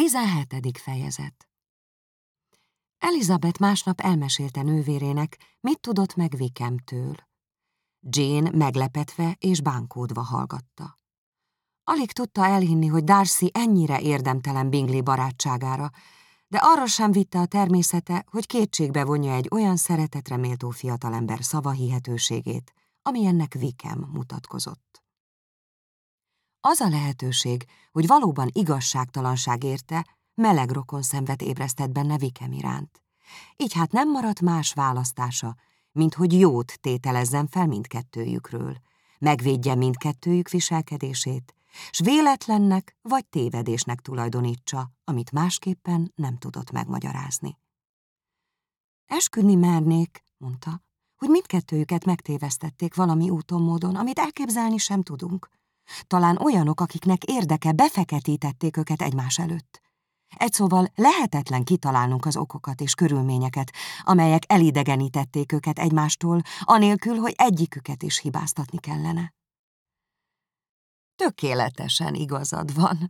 17. fejezet Elizabeth másnap elmesélte nővérének, mit tudott meg Vikemtől. Jane meglepetve és bánkódva hallgatta. Alig tudta elhinni, hogy Darcy ennyire érdemtelen Bingley barátságára, de arra sem vitte a természete, hogy kétségbe vonja egy olyan szeretetre méltó fiatalember szavahihetőségét, ami ennek Vikem mutatkozott. Az a lehetőség, hogy valóban igazságtalanság érte, meleg rokon szenvet ébresztett benne Vikem iránt. Így hát nem maradt más választása, mint hogy jót tételezzen fel mindkettőjükről, megvédje mindkettőjük viselkedését, s véletlennek vagy tévedésnek tulajdonítsa, amit másképpen nem tudott megmagyarázni. Esküdni mernék, mondta, hogy mindkettőjüket megtévesztették valami úton módon, amit elképzelni sem tudunk. Talán olyanok, akiknek érdeke befeketítették őket egymás előtt. Egy szóval lehetetlen kitalálnunk az okokat és körülményeket, amelyek elidegenítették őket egymástól, anélkül, hogy egyiküket is hibáztatni kellene. Tökéletesen igazad van.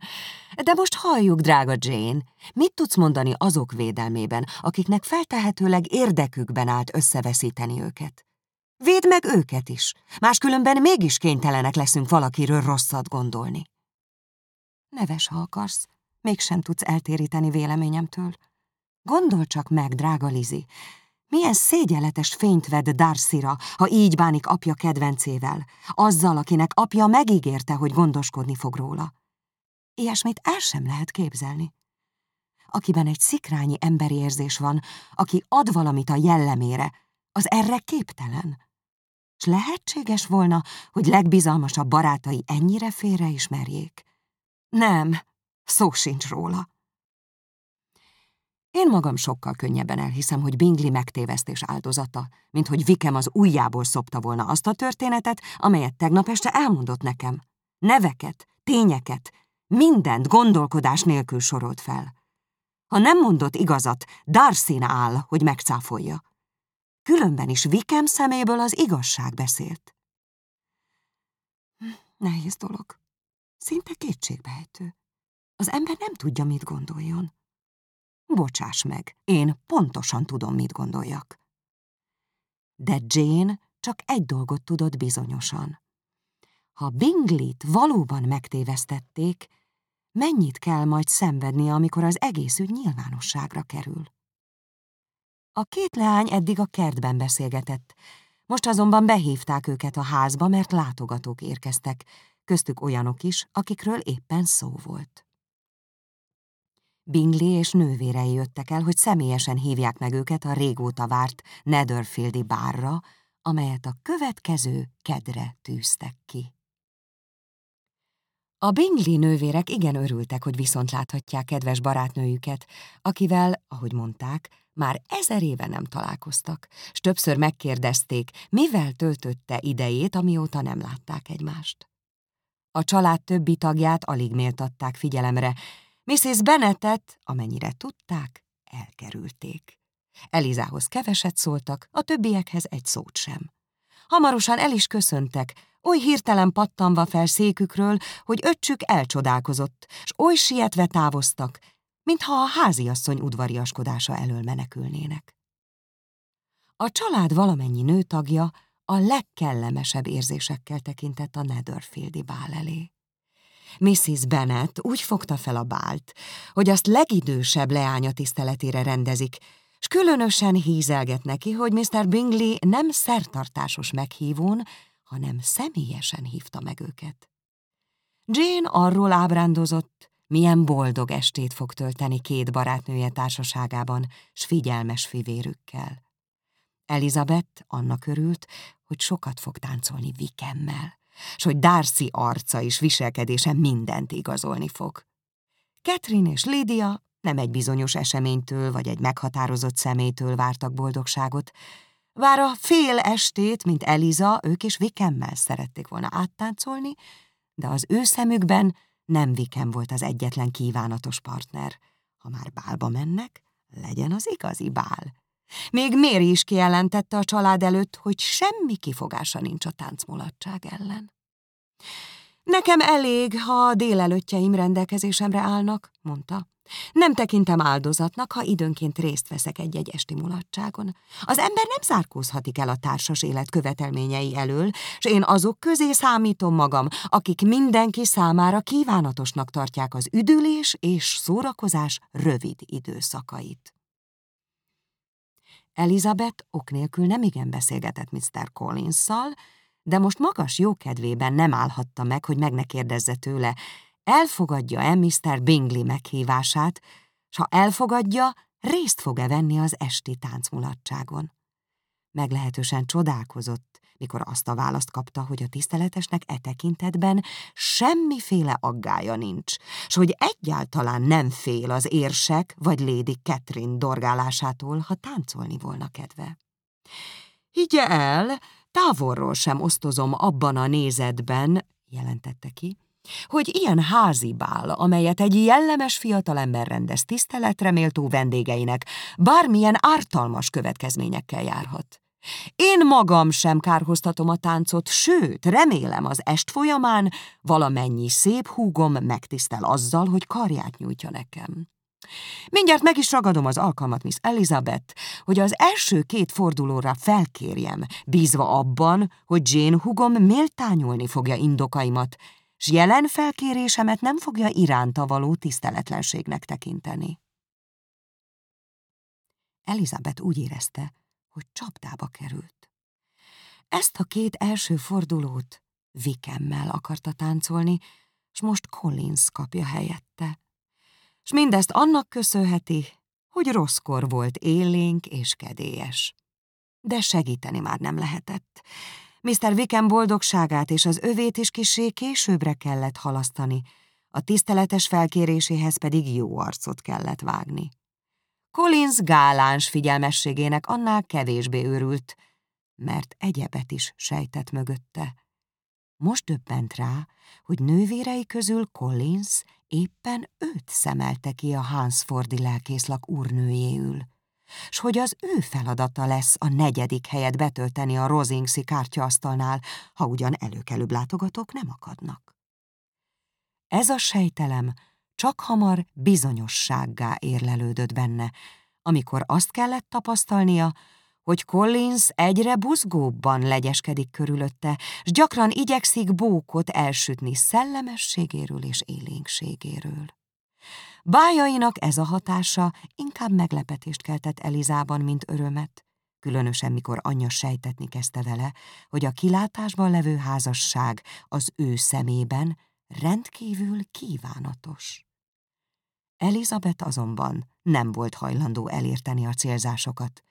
De most halljuk, drága Jane, mit tudsz mondani azok védelmében, akiknek feltehetőleg érdekükben állt összeveszíteni őket? Védd meg őket is, máskülönben mégis kénytelenek leszünk valakiről rosszat gondolni. Neves, ha akarsz, mégsem tudsz eltéríteni véleményemtől. Gondol csak meg, drága Lizi, milyen szégyenletes fényt ved Darcyra, ha így bánik apja kedvencével, azzal, akinek apja megígérte, hogy gondoskodni fog róla. Ilyesmit el sem lehet képzelni. Akiben egy szikrányi emberi érzés van, aki ad valamit a jellemére, az erre képtelen. S lehetséges volna, hogy legbizalmasabb barátai ennyire félreismerjék? Nem, szó sincs róla. Én magam sokkal könnyebben elhiszem, hogy Bingley megtévesztés áldozata, mint hogy Vikem az ujjából szopta volna azt a történetet, amelyet tegnap este elmondott nekem. Neveket, tényeket, mindent gondolkodás nélkül sorolt fel. Ha nem mondott igazat, darcy áll, hogy megcáfolja. Különben is Vikem szeméből az igazság beszélt. Nehéz dolog. Szinte kétségbejtő. Az ember nem tudja, mit gondoljon. Bocsáss meg, én pontosan tudom, mit gondoljak. De Jane csak egy dolgot tudott bizonyosan. Ha Bingley-t valóban megtévesztették, mennyit kell majd szenvednie, amikor az egész ügy nyilvánosságra kerül. A két leány eddig a kertben beszélgetett, most azonban behívták őket a házba, mert látogatók érkeztek, köztük olyanok is, akikről éppen szó volt. Bingley és nővérei jöttek el, hogy személyesen hívják meg őket a régóta várt Netherfieldi bárra, amelyet a következő kedre tűztek ki. A Bingley nővérek igen örültek, hogy viszont láthatják kedves barátnőjüket, akivel, ahogy mondták, már ezer éve nem találkoztak, s többször megkérdezték, mivel töltötte idejét, amióta nem látták egymást. A család többi tagját alig méltatták figyelemre, Mrs. Bennettet, amennyire tudták, elkerülték. Elizához keveset szóltak, a többiekhez egy szót sem. Hamarosan el is köszöntek, oly hirtelen pattanva fel székükről, hogy öccsük elcsodálkozott, s oly sietve távoztak, mintha a háziasszony udvariaskodása elől menekülnének. A család valamennyi nőtagja a legkellemesebb érzésekkel tekintett a Netherfieldi bál elé. Mrs. Bennet úgy fogta fel a bált, hogy azt legidősebb leánya tiszteletére rendezik, s különösen hízelget neki, hogy Mr. Bingley nem szertartásos meghívón, hanem személyesen hívta meg őket. Jane arról ábrándozott, milyen boldog estét fog tölteni két barátnője társaságában, s figyelmes fivérükkel. Elizabeth annak örült, hogy sokat fog táncolni Vikemmel s hogy Darcy arca és viselkedése mindent igazolni fog. Catherine és Lydia nem egy bizonyos eseménytől vagy egy meghatározott személytől vártak boldogságot, Vár a fél estét, mint Eliza, ők is Vikemmel szerették volna áttáncolni, de az ő szemükben nem Vikem volt az egyetlen kívánatos partner. Ha már bálba mennek, legyen az igazi bál. Még Méri is kijelentette a család előtt, hogy semmi kifogása nincs a táncmulatság ellen. Nekem elég, ha a délelőttjeim rendelkezésemre állnak, mondta. Nem tekintem áldozatnak, ha időnként részt veszek egy-egy esti mulatságon. Az ember nem zárkózhatik el a társas élet követelményei elől, és én azok közé számítom magam, akik mindenki számára kívánatosnak tartják az üdülés és szórakozás rövid időszakait. Elizabeth ok nélkül nem igen beszélgetett Mr. Collins-szal, de most magas jókedvében nem állhatta meg, hogy meg ne kérdezze tőle, elfogadja-e Mr. Bingley meghívását, s ha elfogadja, részt fog-e venni az esti táncmulatságon. Meglehetősen csodálkozott, mikor azt a választ kapta, hogy a tiszteletesnek e tekintetben semmiféle aggája nincs, s hogy egyáltalán nem fél az érsek vagy Lady Catherine dorgálásától, ha táncolni volna kedve. Higgye el, távolról sem osztozom abban a nézetben, jelentette ki, hogy ilyen házi bál, amelyet egy jellemes fiatalember rendez tiszteletre méltó vendégeinek, bármilyen ártalmas következményekkel járhat. Én magam sem kárhoztatom a táncot, sőt, remélem az est folyamán valamennyi szép húgom megtisztel azzal, hogy karját nyújtja nekem. Mindjárt meg is ragadom az alkalmat, Miss Elizabeth, hogy az első két fordulóra felkérjem, bízva abban, hogy Jane hugom méltányolni fogja indokaimat, s jelen felkérésemet nem fogja iránta való tiszteletlenségnek tekinteni. Elizabeth úgy érezte, hogy csapdába került. Ezt a két első fordulót Vikemmel akarta táncolni, s most Collins kapja helyette. S mindezt annak köszönheti, hogy rosszkor volt élénk és kedélyes. De segíteni már nem lehetett. Mr. Wickham boldogságát és az övét is kisé későbbre kellett halasztani, a tiszteletes felkéréséhez pedig jó arcot kellett vágni. Collins gáláns figyelmességének annál kevésbé őrült, mert egyebet is sejtett mögötte. Most döbbent rá, hogy nővérei közül Collins éppen őt szemelte ki a Hansfordi lelkészlak úrnőjéül s hogy az ő feladata lesz a negyedik helyet betölteni a Rosingszi kártyaasztalnál, ha ugyan előkelőbb látogatók nem akadnak. Ez a sejtelem csak hamar bizonyossággá érlelődött benne, amikor azt kellett tapasztalnia, hogy Collins egyre buzgóbban legyeskedik körülötte, s gyakran igyekszik bókot elsütni szellemességéről és élénkségéről. Bájainak ez a hatása inkább meglepetést keltett Elizában, mint örömet, különösen mikor anyja sejtetni kezdte vele, hogy a kilátásban levő házasság az ő szemében rendkívül kívánatos. Elizabeth azonban nem volt hajlandó elérteni a célzásokat,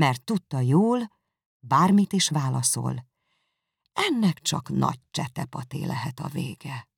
mert tudta jól, bármit is válaszol, ennek csak nagy csetepaté lehet a vége.